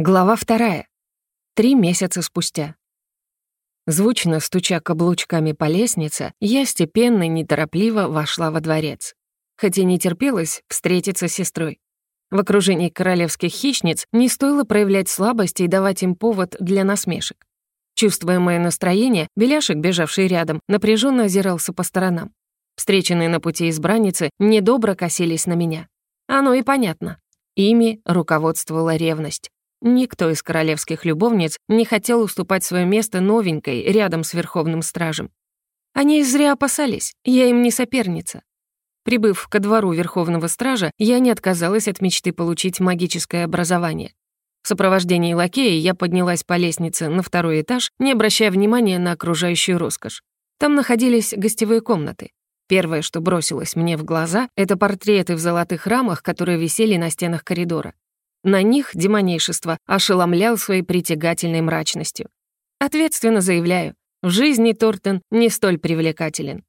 Глава вторая. Три месяца спустя. Звучно стуча каблучками по лестнице, я степенно и неторопливо вошла во дворец. Хотя не терпелось встретиться с сестрой. В окружении королевских хищниц не стоило проявлять слабости и давать им повод для насмешек. Чувствуя мое настроение, Беляшек, бежавший рядом, напряженно озирался по сторонам. Встреченные на пути избранницы недобро косились на меня. Оно и понятно. Ими руководствовала ревность. Никто из королевских любовниц не хотел уступать свое место новенькой рядом с Верховным Стражем. Они зря опасались, я им не соперница. Прибыв ко двору Верховного Стража, я не отказалась от мечты получить магическое образование. В сопровождении лакея я поднялась по лестнице на второй этаж, не обращая внимания на окружающую роскошь. Там находились гостевые комнаты. Первое, что бросилось мне в глаза, это портреты в золотых рамах, которые висели на стенах коридора. На них демонейшество ошеломлял своей притягательной мрачностью. Ответственно заявляю, в жизни Тортон не столь привлекателен.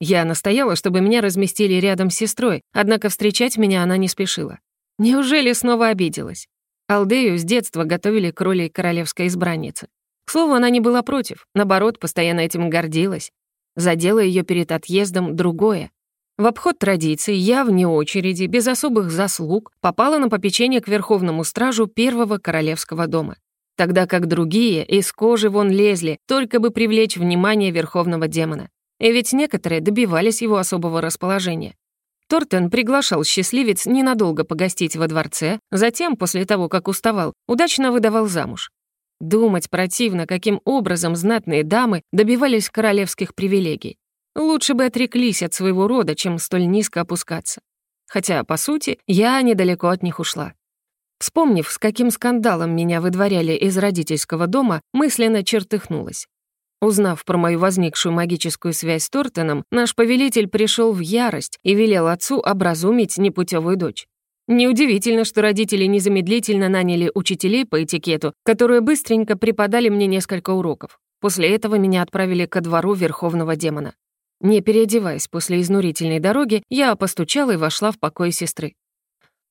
Я настояла, чтобы меня разместили рядом с сестрой, однако встречать меня она не спешила. Неужели снова обиделась? Алдею с детства готовили к роли королевской избранницы. К слову, она не была против, наоборот, постоянно этим гордилась. Задело ее перед отъездом другое. В обход традиций я вне очереди, без особых заслуг, попала на попечение к верховному стражу первого королевского дома. Тогда как другие из кожи вон лезли, только бы привлечь внимание верховного демона. И ведь некоторые добивались его особого расположения. Тортен приглашал счастливец ненадолго погостить во дворце, затем, после того, как уставал, удачно выдавал замуж. Думать противно, каким образом знатные дамы добивались королевских привилегий. Лучше бы отреклись от своего рода, чем столь низко опускаться. Хотя, по сути, я недалеко от них ушла. Вспомнив, с каким скандалом меня выдворяли из родительского дома, мысленно чертыхнулась. Узнав про мою возникшую магическую связь с Тортоном, наш повелитель пришел в ярость и велел отцу образумить непутевую дочь. Неудивительно, что родители незамедлительно наняли учителей по этикету, которые быстренько преподали мне несколько уроков. После этого меня отправили ко двору Верховного Демона. Не переодеваясь после изнурительной дороги, я постучала и вошла в покой сестры.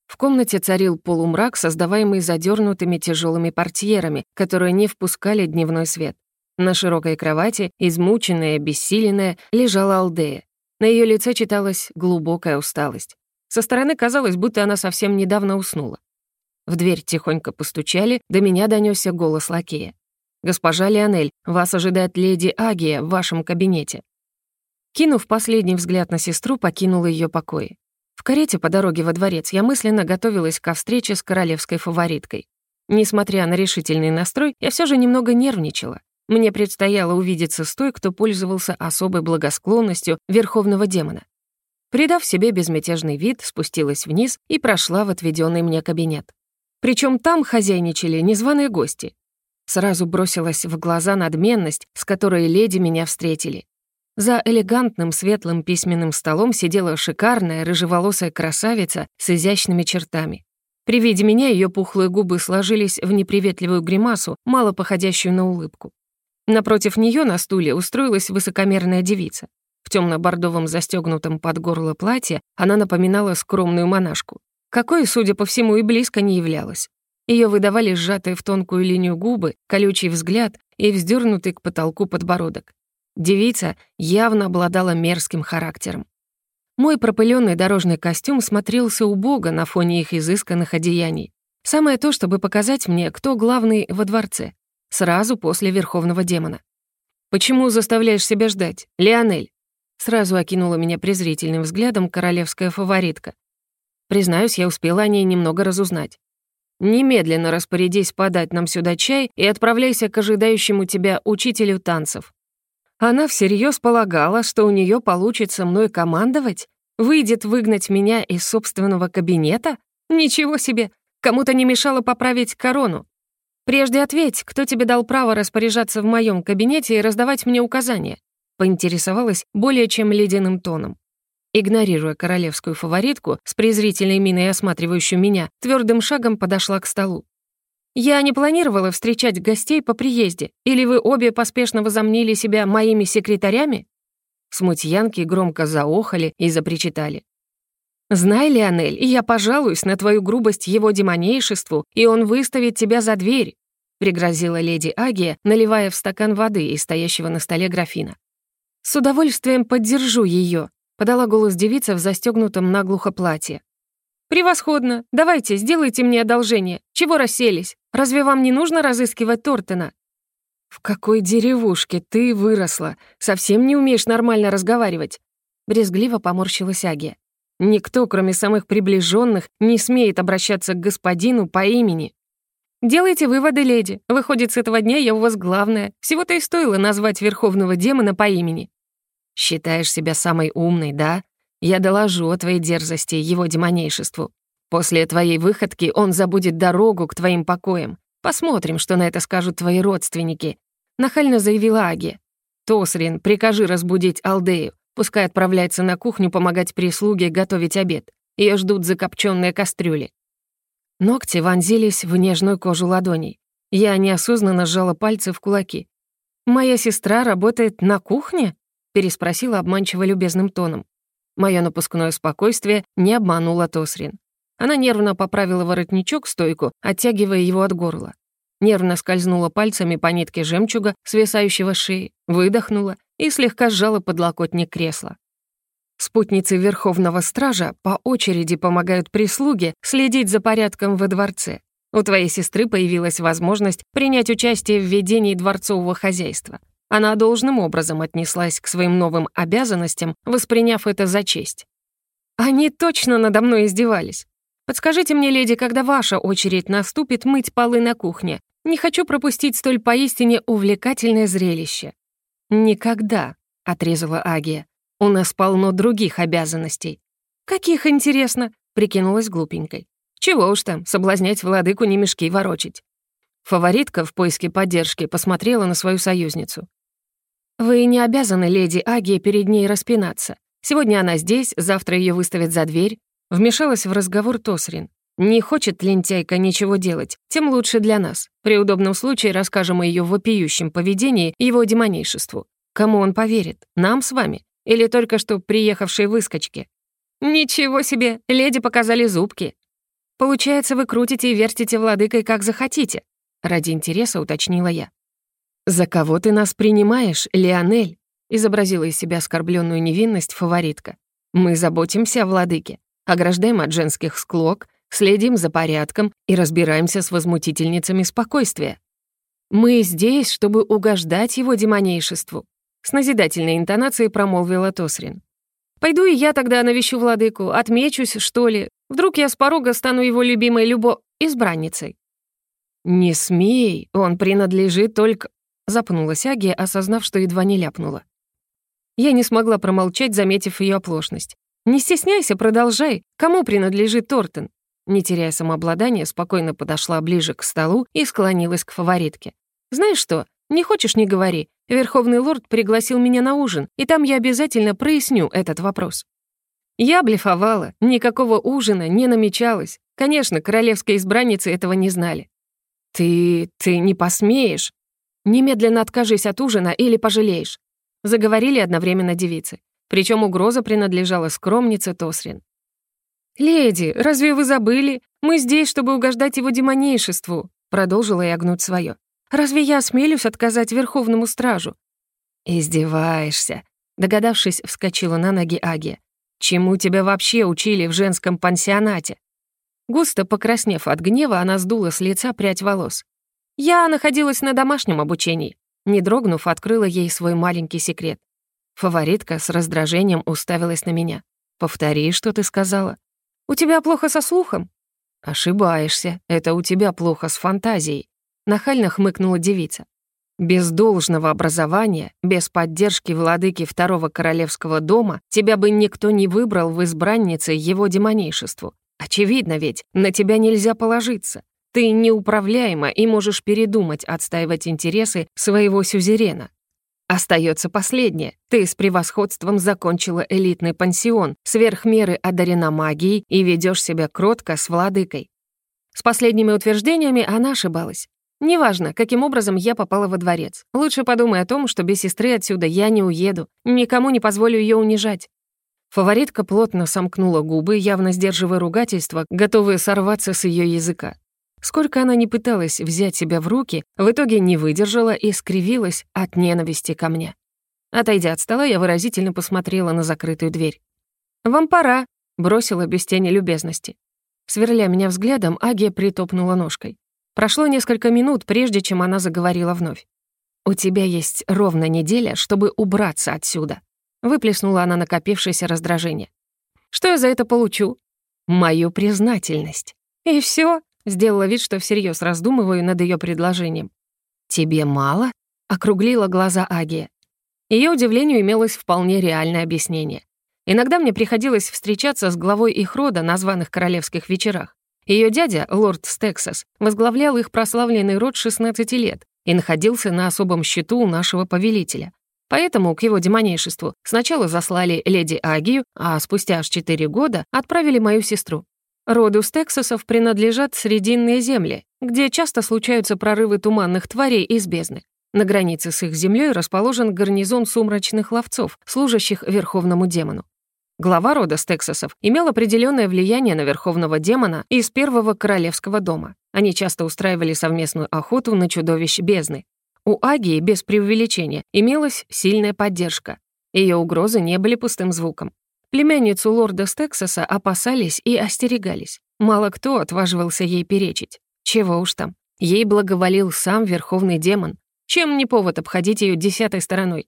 В комнате царил полумрак, создаваемый задернутыми тяжелыми портьерами, которые не впускали дневной свет. На широкой кровати, измученная, обессиленная, лежала Алдея. На ее лице читалась глубокая усталость. Со стороны казалось, будто она совсем недавно уснула. В дверь тихонько постучали, до меня донесся голос лакея. «Госпожа Леонель, вас ожидает леди Агия в вашем кабинете». Кинув последний взгляд на сестру, покинула ее покои. В карете по дороге во дворец я мысленно готовилась ко встрече с королевской фавориткой. Несмотря на решительный настрой, я все же немного нервничала. Мне предстояло увидеться с той, кто пользовался особой благосклонностью верховного демона. Придав себе безмятежный вид, спустилась вниз и прошла в отведенный мне кабинет. Причем там хозяйничали незваные гости. Сразу бросилась в глаза надменность, с которой леди меня встретили. За элегантным светлым письменным столом сидела шикарная рыжеволосая красавица с изящными чертами. При виде меня ее пухлые губы сложились в неприветливую гримасу, мало походящую на улыбку. Напротив нее на стуле устроилась высокомерная девица. В темно-бордовом застегнутом под горло платье она напоминала скромную монашку. Какой, судя по всему, и близко не являлась. Ее выдавали сжатые в тонкую линию губы, колючий взгляд и вздернутый к потолку подбородок. Девица явно обладала мерзким характером. Мой пропыленный дорожный костюм смотрелся убого на фоне их изысканных одеяний. Самое то, чтобы показать мне, кто главный во дворце. Сразу после Верховного Демона. «Почему заставляешь себя ждать, Леонель?» Сразу окинула меня презрительным взглядом королевская фаворитка. Признаюсь, я успела о ней немного разузнать. «Немедленно распорядись подать нам сюда чай и отправляйся к ожидающему тебя учителю танцев. Она всерьез полагала, что у нее получится мной командовать? Выйдет выгнать меня из собственного кабинета? Ничего себе! Кому-то не мешало поправить корону. Прежде ответь, кто тебе дал право распоряжаться в моем кабинете и раздавать мне указания? Поинтересовалась более чем ледяным тоном. Игнорируя королевскую фаворитку, с презрительной миной осматривающую меня, твердым шагом подошла к столу. «Я не планировала встречать гостей по приезде. Или вы обе поспешно возомнили себя моими секретарями?» Смутьянки громко заохали и запричитали. Знай, Леонель, я пожалуюсь на твою грубость его демонейшеству, и он выставит тебя за дверь», — пригрозила леди Агия, наливая в стакан воды из стоящего на столе графина. «С удовольствием поддержу ее», — подала голос девица в застегнутом наглухо платье. «Превосходно! Давайте, сделайте мне одолжение. Чего расселись? Разве вам не нужно разыскивать Тортона?» «В какой деревушке ты выросла? Совсем не умеешь нормально разговаривать?» Брезгливо поморщилась Агия. «Никто, кроме самых приближенных, не смеет обращаться к господину по имени». «Делайте выводы, леди. Выходит, с этого дня я у вас главная. Всего-то и стоило назвать верховного демона по имени». «Считаешь себя самой умной, да? Я доложу о твоей дерзости его демонейшеству. После твоей выходки он забудет дорогу к твоим покоям. Посмотрим, что на это скажут твои родственники», — нахально заявила Аги. «Тосрин, прикажи разбудить Алдею. Пускай отправляется на кухню помогать прислуге готовить обед. Ее ждут закопченные кастрюли». Ногти вонзились в нежную кожу ладоней. Я неосознанно сжала пальцы в кулаки. «Моя сестра работает на кухне?» — переспросила обманчиво любезным тоном. Мое напускное спокойствие не обмануло Тосрин. Она нервно поправила воротничок стойку, оттягивая его от горла. Нервно скользнула пальцами по нитке жемчуга, свисающего шеи, выдохнула и слегка сжала подлокотник кресла. Спутницы Верховного Стража по очереди помогают прислуге следить за порядком во дворце. У твоей сестры появилась возможность принять участие в ведении дворцового хозяйства. Она должным образом отнеслась к своим новым обязанностям, восприняв это за честь. Они точно надо мной издевались. Подскажите мне, леди, когда ваша очередь наступит мыть полы на кухне. Не хочу пропустить столь поистине увлекательное зрелище». «Никогда», — отрезала Агия. «У нас полно других обязанностей». «Каких, интересно?» — прикинулась глупенькой. «Чего уж там, соблазнять владыку не мешки ворочить». Фаворитка в поиске поддержки посмотрела на свою союзницу. «Вы не обязаны, леди Агия, перед ней распинаться. Сегодня она здесь, завтра ее выставят за дверь». Вмешалась в разговор Тосрин. «Не хочет лентяйка ничего делать, тем лучше для нас. При удобном случае расскажем о ее вопиющем поведении и его демонейшеству. Кому он поверит? Нам с вами? Или только что приехавшей выскочке?» «Ничего себе! Леди показали зубки!» «Получается, вы крутите и вертите владыкой, как захотите», — ради интереса уточнила я. «За кого ты нас принимаешь, Леонель?» — изобразила из себя оскорбленную невинность фаворитка. «Мы заботимся о владыке, ограждаем от женских склок, следим за порядком и разбираемся с возмутительницами спокойствия. Мы здесь, чтобы угождать его демонейшеству», — с назидательной интонацией промолвила Тосрин. «Пойду и я тогда навещу владыку, отмечусь, что ли. Вдруг я с порога стану его любимой любо... избранницей». «Не смей, он принадлежит только...» Запнулась Агия, осознав, что едва не ляпнула. Я не смогла промолчать, заметив ее оплошность. «Не стесняйся, продолжай. Кому принадлежит Тортон?» Не теряя самообладания, спокойно подошла ближе к столу и склонилась к фаворитке. «Знаешь что? Не хочешь — не говори. Верховный лорд пригласил меня на ужин, и там я обязательно проясню этот вопрос». Я блефовала, никакого ужина не намечалось. Конечно, королевские избранницы этого не знали. «Ты... ты не посмеешь?» «Немедленно откажись от ужина или пожалеешь», — заговорили одновременно девицы. Причем угроза принадлежала скромнице Тосрин. «Леди, разве вы забыли? Мы здесь, чтобы угождать его демонейшеству», — продолжила я гнуть свое. «Разве я осмелюсь отказать Верховному Стражу?» «Издеваешься», — догадавшись, вскочила на ноги Аги. «Чему тебя вообще учили в женском пансионате?» Густо покраснев от гнева, она сдула с лица прядь волос. Я находилась на домашнем обучении. Не дрогнув, открыла ей свой маленький секрет. Фаворитка с раздражением уставилась на меня. «Повтори, что ты сказала». «У тебя плохо со слухом?» «Ошибаешься. Это у тебя плохо с фантазией», — нахально хмыкнула девица. «Без должного образования, без поддержки владыки Второго Королевского дома тебя бы никто не выбрал в избраннице его демонейшеству. Очевидно ведь, на тебя нельзя положиться. Ты неуправляема и можешь передумать отстаивать интересы своего сюзерена. Остается последнее. Ты с превосходством закончила элитный пансион, сверх меры одарена магией и ведешь себя кротко с владыкой. С последними утверждениями она ошибалась. Неважно, каким образом я попала во дворец. Лучше подумай о том, что без сестры отсюда я не уеду, никому не позволю ее унижать. Фаворитка плотно сомкнула губы, явно сдерживая ругательство, готовые сорваться с ее языка. Сколько она не пыталась взять себя в руки, в итоге не выдержала и скривилась от ненависти ко мне. Отойдя от стола, я выразительно посмотрела на закрытую дверь. «Вам пора», — бросила без тени любезности. Сверля меня взглядом, Агия притопнула ножкой. Прошло несколько минут, прежде чем она заговорила вновь. «У тебя есть ровно неделя, чтобы убраться отсюда», — выплеснула она накопившееся раздражение. «Что я за это получу?» «Мою признательность». «И все? Сделала вид, что всерьез раздумываю над ее предложением. «Тебе мало?» — округлила глаза Агия. Ее удивлению имелось вполне реальное объяснение. Иногда мне приходилось встречаться с главой их рода на званых королевских вечерах. Ее дядя, лорд Стексас, возглавлял их прославленный род 16 лет и находился на особом счету у нашего повелителя. Поэтому к его демонейшеству сначала заслали леди Агию, а спустя аж 4 года отправили мою сестру. Роду стексосов принадлежат срединные земли, где часто случаются прорывы туманных тварей из бездны. На границе с их землей расположен гарнизон сумрачных ловцов, служащих верховному демону. Глава рода стексосов имел определенное влияние на верховного демона из первого королевского дома. Они часто устраивали совместную охоту на чудовищ бездны. У Агии, без преувеличения, имелась сильная поддержка. Ее угрозы не были пустым звуком. Племянницу лорда Стексоса опасались и остерегались. Мало кто отваживался ей перечить. Чего уж там. Ей благоволил сам верховный демон. Чем не повод обходить ее десятой стороной?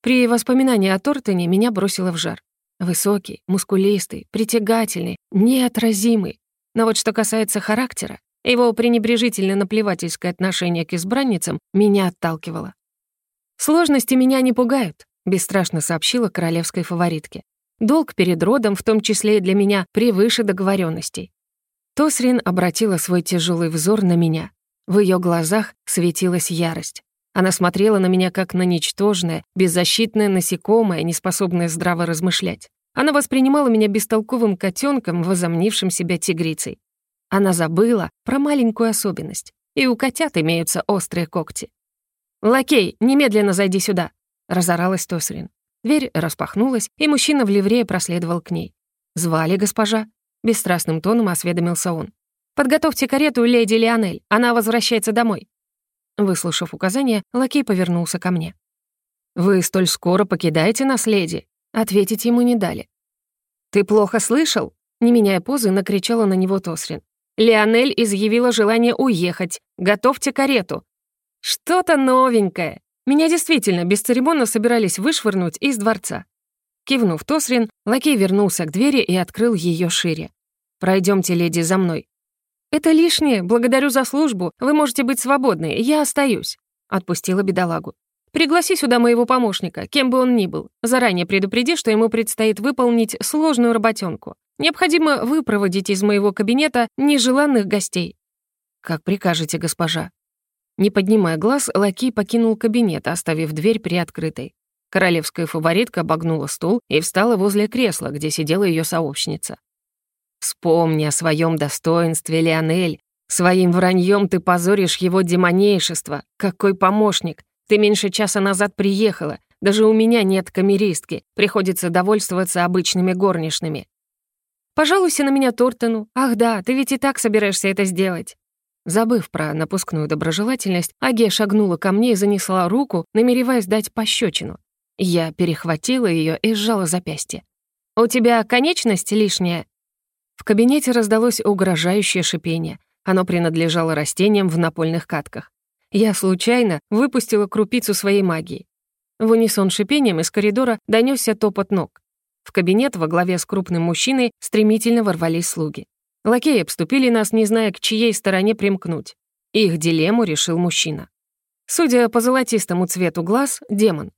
При воспоминании о Тортоне меня бросило в жар. Высокий, мускулистый, притягательный, неотразимый. Но вот что касается характера, его пренебрежительно-наплевательское отношение к избранницам меня отталкивало. «Сложности меня не пугают», — бесстрашно сообщила королевской фаворитке. Долг перед родом, в том числе и для меня, превыше договоренностей. Тосрин обратила свой тяжелый взор на меня. В ее глазах светилась ярость. Она смотрела на меня как на ничтожное, беззащитное насекомое, неспособное здраво размышлять. Она воспринимала меня бестолковым котенком, возомнившим себя тигрицей. Она забыла про маленькую особенность. И у котят имеются острые когти. «Лакей, немедленно зайди сюда!» — разоралась Тосрин. Дверь распахнулась, и мужчина в ливрее проследовал к ней. «Звали госпожа?» — бесстрастным тоном осведомился он. «Подготовьте карету леди Лионель, она возвращается домой». Выслушав указание, лакей повернулся ко мне. «Вы столь скоро покидаете нас, леди?» Ответить ему не дали. «Ты плохо слышал?» Не меняя позы, накричала на него Тосрин. «Лионель изъявила желание уехать. Готовьте карету». «Что-то новенькое», меня действительно бесцеремонно собирались вышвырнуть из дворца. Кивнув Тосрин, лакей вернулся к двери и открыл ее шире. Пройдемте, леди, за мной». «Это лишнее, благодарю за службу, вы можете быть свободны, я остаюсь», — отпустила бедолагу. «Пригласи сюда моего помощника, кем бы он ни был. Заранее предупреди, что ему предстоит выполнить сложную работенку. Необходимо выпроводить из моего кабинета нежеланных гостей». «Как прикажете, госпожа», не поднимая глаз, лакей покинул кабинет, оставив дверь приоткрытой. Королевская фаворитка обогнула стул и встала возле кресла, где сидела ее сообщница. «Вспомни о своем достоинстве, Леонель. Своим враньем ты позоришь его демонейшество. Какой помощник! Ты меньше часа назад приехала. Даже у меня нет камеристки. Приходится довольствоваться обычными горничными». «Пожалуйся на меня Тортону. Ах да, ты ведь и так собираешься это сделать». Забыв про напускную доброжелательность, Агия шагнула ко мне и занесла руку, намереваясь дать пощечину. Я перехватила ее и сжала запястье. «У тебя конечность лишняя?» В кабинете раздалось угрожающее шипение. Оно принадлежало растениям в напольных катках. Я случайно выпустила крупицу своей магии. В унисон шипением из коридора донесся топот ног. В кабинет во главе с крупным мужчиной стремительно ворвались слуги. Лакеи обступили нас, не зная, к чьей стороне примкнуть. Их дилемму решил мужчина. Судя по золотистому цвету глаз, демон.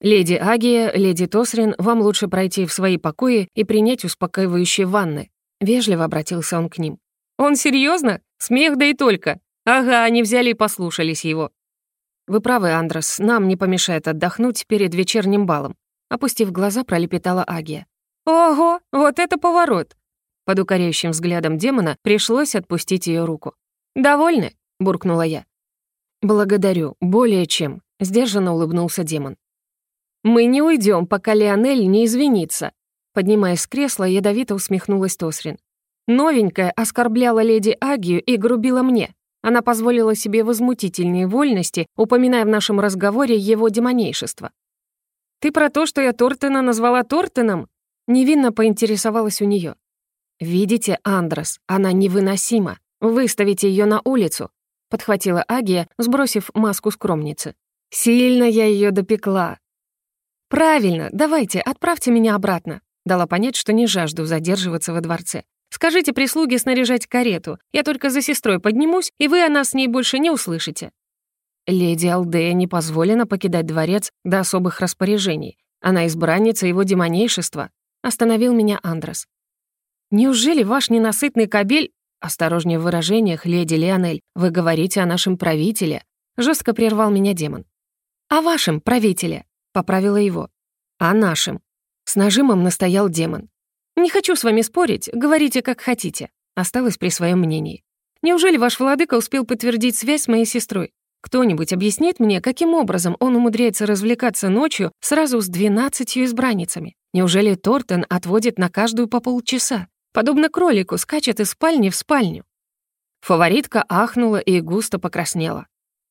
«Леди Агия, леди Тосрин, вам лучше пройти в свои покои и принять успокаивающие ванны». Вежливо обратился он к ним. «Он серьезно? Смех да и только. Ага, они взяли и послушались его». «Вы правы, Андрос, нам не помешает отдохнуть перед вечерним балом», опустив глаза, пролепетала Агия. «Ого, вот это поворот! Под укоряющим взглядом демона пришлось отпустить ее руку. «Довольны?» — буркнула я. «Благодарю, более чем», — сдержанно улыбнулся демон. «Мы не уйдем, пока Леонель не извинится», Поднимаясь с кресла, ядовито усмехнулась Тосрин. Новенькая оскорбляла леди Агию и грубила мне. Она позволила себе возмутительные вольности, упоминая в нашем разговоре его демонейшество. «Ты про то, что я Тортена назвала Тортеном?» Невинно поинтересовалась у нее. «Видите, Андрос, она невыносима. Выставите ее на улицу», — подхватила Агия, сбросив маску скромницы. «Сильно я ее допекла». «Правильно, давайте, отправьте меня обратно», — дала понять, что не жажду задерживаться во дворце. «Скажите прислуге снаряжать карету. Я только за сестрой поднимусь, и вы о нас с ней больше не услышите». Леди Алдея не позволено покидать дворец до особых распоряжений. Она избранница его демонейшества. Остановил меня Андрес. «Неужели ваш ненасытный кобель...» «Осторожнее в выражениях, леди Леонель, вы говорите о нашем правителе», жестко прервал меня демон. «О вашем правителе», — поправила его. «О нашем». С нажимом настоял демон. «Не хочу с вами спорить, говорите, как хотите», осталась при своем мнении. «Неужели ваш владыка успел подтвердить связь с моей сестрой? Кто-нибудь объяснит мне, каким образом он умудряется развлекаться ночью сразу с двенадцатью избранницами? Неужели Тортон отводит на каждую по полчаса? Подобно кролику, скачет из спальни в спальню. Фаворитка ахнула и густо покраснела.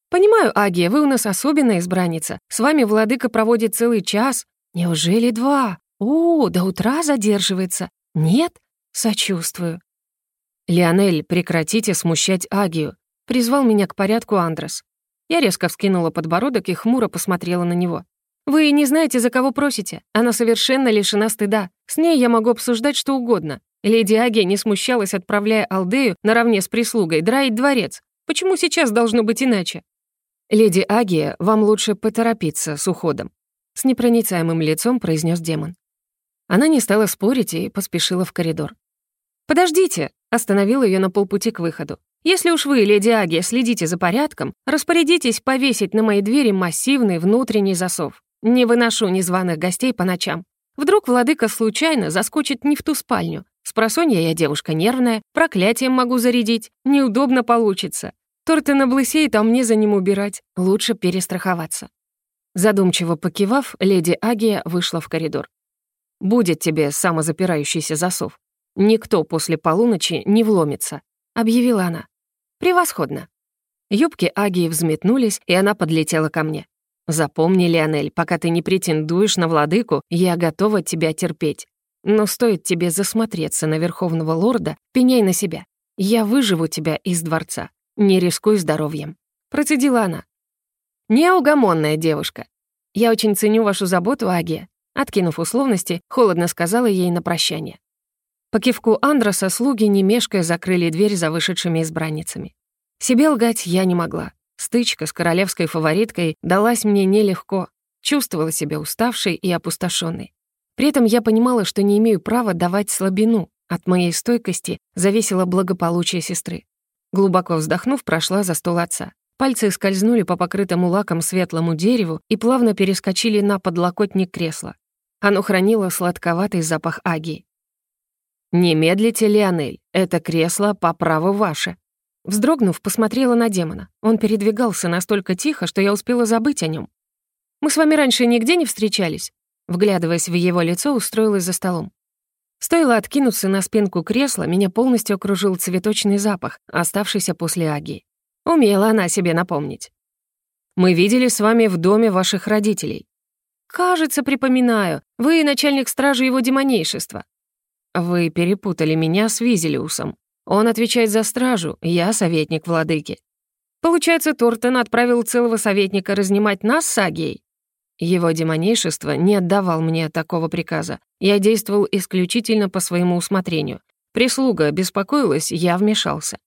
«Понимаю, Агия, вы у нас особенная избранница. С вами владыка проводит целый час. Неужели два? О, до утра задерживается. Нет? Сочувствую». «Леонель, прекратите смущать Агию», — призвал меня к порядку Андрес. Я резко вскинула подбородок и хмуро посмотрела на него. «Вы не знаете, за кого просите. Она совершенно лишена стыда. С ней я могу обсуждать что угодно. Леди Агия не смущалась, отправляя Алдею наравне с прислугой драить дворец. Почему сейчас должно быть иначе?» «Леди Агия, вам лучше поторопиться с уходом», — с непроницаемым лицом произнес демон. Она не стала спорить и поспешила в коридор. «Подождите!» — остановил ее на полпути к выходу. Если уж вы, леди Агия, следите за порядком, распорядитесь повесить на моей двери массивный внутренний засов. Не выношу незваных гостей по ночам. Вдруг владыка случайно заскочит не в ту спальню. Спросонья я девушка нервная, проклятием могу зарядить, неудобно получится. Торты наблысеет, а мне за ним убирать. Лучше перестраховаться. Задумчиво покивав, леди Агия вышла в коридор. «Будет тебе самозапирающийся засов. Никто после полуночи не вломится», — объявила она. «Превосходно». Юбки Агии взметнулись, и она подлетела ко мне. «Запомни, Леонель, пока ты не претендуешь на владыку, я готова тебя терпеть. Но стоит тебе засмотреться на Верховного Лорда, пеняй на себя. Я выживу тебя из дворца. Не рискуй здоровьем». Процедила она. «Неугомонная девушка. Я очень ценю вашу заботу, Агия», откинув условности, холодно сказала ей на прощание. По кивку Андроса слуги, не мешкая, закрыли дверь за вышедшими избранницами. Себе лгать я не могла. Стычка с королевской фавориткой далась мне нелегко. Чувствовала себя уставшей и опустошенной. При этом я понимала, что не имею права давать слабину. От моей стойкости зависело благополучие сестры. Глубоко вздохнув, прошла за стол отца. Пальцы скользнули по покрытому лаком светлому дереву и плавно перескочили на подлокотник кресла. Оно хранило сладковатый запах агии. «Не медлите, Леонель, это кресло по праву ваше». Вздрогнув, посмотрела на демона. Он передвигался настолько тихо, что я успела забыть о нем. «Мы с вами раньше нигде не встречались?» Вглядываясь в его лицо, устроилась за столом. Стоило откинуться на спинку кресла, меня полностью окружил цветочный запах, оставшийся после агии. Умела она себе напомнить. «Мы видели с вами в доме ваших родителей». «Кажется, припоминаю. Вы начальник стражи его демонейшества. «Вы перепутали меня с Визелиусом. Он отвечает за стражу, я советник владыки». «Получается, Тортон отправил целого советника разнимать нас с Агией?» Его демонейшество не отдавал мне такого приказа. Я действовал исключительно по своему усмотрению. Прислуга беспокоилась, я вмешался.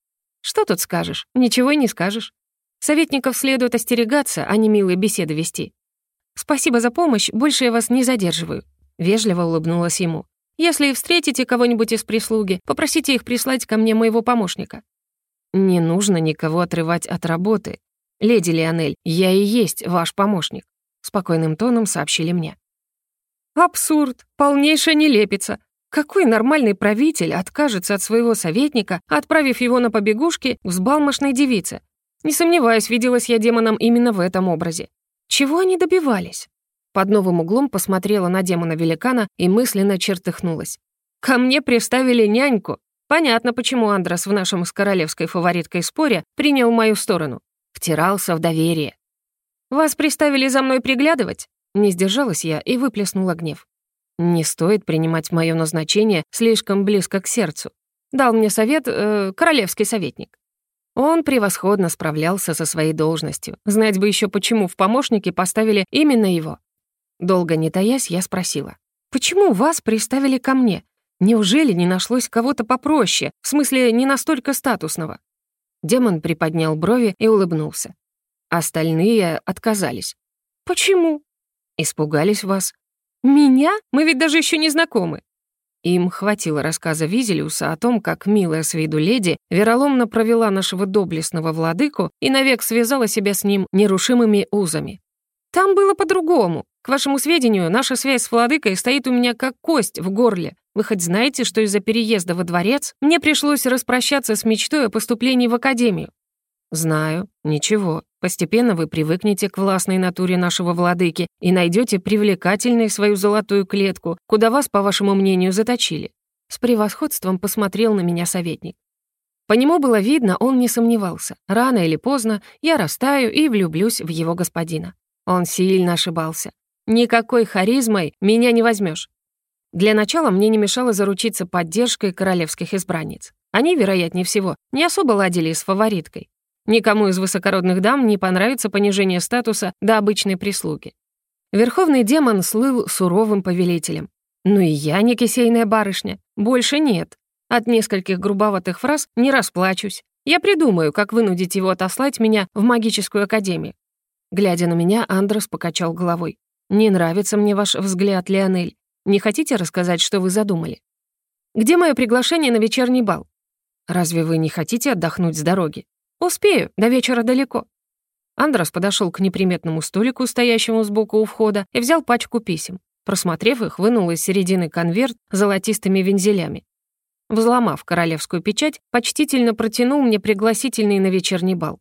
Что тут скажешь? Ничего и не скажешь. Советников следует остерегаться, а не милые беседы вести. Спасибо за помощь, больше я вас не задерживаю. Вежливо улыбнулась ему. Если встретите кого-нибудь из прислуги, попросите их прислать ко мне моего помощника». «Не нужно никого отрывать от работы. Леди Леонель, я и есть ваш помощник», — спокойным тоном сообщили мне. «Абсурд, полнейшая нелепица. Какой нормальный правитель откажется от своего советника, отправив его на побегушки к взбалмошной девице? Не сомневаюсь, виделась я демоном именно в этом образе. Чего они добивались? Под новым углом посмотрела на демона-великана и мысленно чертыхнулась. «Ко мне приставили няньку. Понятно, почему Андрос в нашем с королевской фавориткой споре принял мою сторону. Втирался в доверие. «Вас приставили за мной приглядывать?» Не сдержалась я и выплеснула гнев. «Не стоит принимать мое назначение слишком близко к сердцу», дал мне совет э, королевский советник. Он превосходно справлялся со своей должностью. Знать бы еще, почему в помощники поставили именно его. Долго не таясь, я спросила. «Почему вас приставили ко мне? Неужели не нашлось кого-то попроще, в смысле, не настолько статусного?» Демон приподнял брови и улыбнулся. Остальные отказались. «Почему?» «Испугались вас». «Меня? Мы ведь даже еще не знакомы». Им хватило рассказа Визелиуса о том, как милая с виду леди вероломно провела нашего доблестного владыку и навек связала себя с ним нерушимыми узами. «Там было по-другому. К вашему сведению, наша связь с владыкой стоит у меня как кость в горле. Вы хоть знаете, что из-за переезда во дворец мне пришлось распрощаться с мечтой о поступлении в академию?» «Знаю. Ничего. Постепенно вы привыкнете к властной натуре нашего владыки и найдете привлекательной свою золотую клетку, куда вас, по вашему мнению, заточили». С превосходством посмотрел на меня советник. По нему было видно, он не сомневался. Рано или поздно я растаю и влюблюсь в его господина. Он сильно ошибался. Никакой харизмой меня не возьмешь. Для начала мне не мешало заручиться поддержкой королевских избранниц. Они, вероятнее всего, не особо ладили с фавориткой. Никому из высокородных дам не понравится понижение статуса до обычной прислуги. Верховный демон слыл суровым повелителем. «Ну и я не кисейная барышня. Больше нет. От нескольких грубоватых фраз не расплачусь. Я придумаю, как вынудить его отослать меня в магическую академию». Глядя на меня, Андрос покачал головой. «Не нравится мне ваш взгляд, Леонель. Не хотите рассказать, что вы задумали? Где мое приглашение на вечерний бал? Разве вы не хотите отдохнуть с дороги? «Успею, до вечера далеко». Андрос подошел к неприметному столику, стоящему сбоку у входа, и взял пачку писем. Просмотрев их, вынул из середины конверт золотистыми вензелями. Взломав королевскую печать, почтительно протянул мне пригласительный на вечерний бал.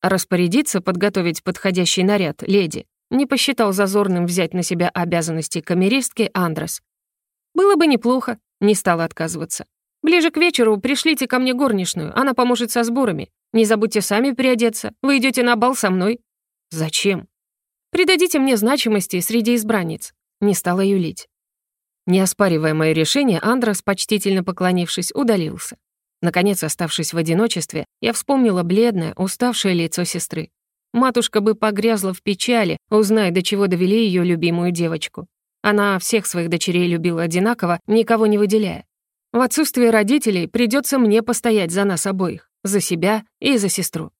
Распорядиться подготовить подходящий наряд, леди, не посчитал зазорным взять на себя обязанности камеристки Андрос. Было бы неплохо, не стала отказываться. Ближе к вечеру пришлите ко мне горничную, она поможет со сборами. Не забудьте сами переодеться. Вы идете на бал со мной». «Зачем?» «Придадите мне значимости среди избранниц». Не стала юлить. Не оспаривая мое решение, Андрос, почтительно поклонившись, удалился. Наконец, оставшись в одиночестве, я вспомнила бледное, уставшее лицо сестры. Матушка бы погрязла в печали, узнай, до чего довели ее любимую девочку. Она всех своих дочерей любила одинаково, никого не выделяя. В отсутствие родителей придется мне постоять за нас обоих за себя и за сестру.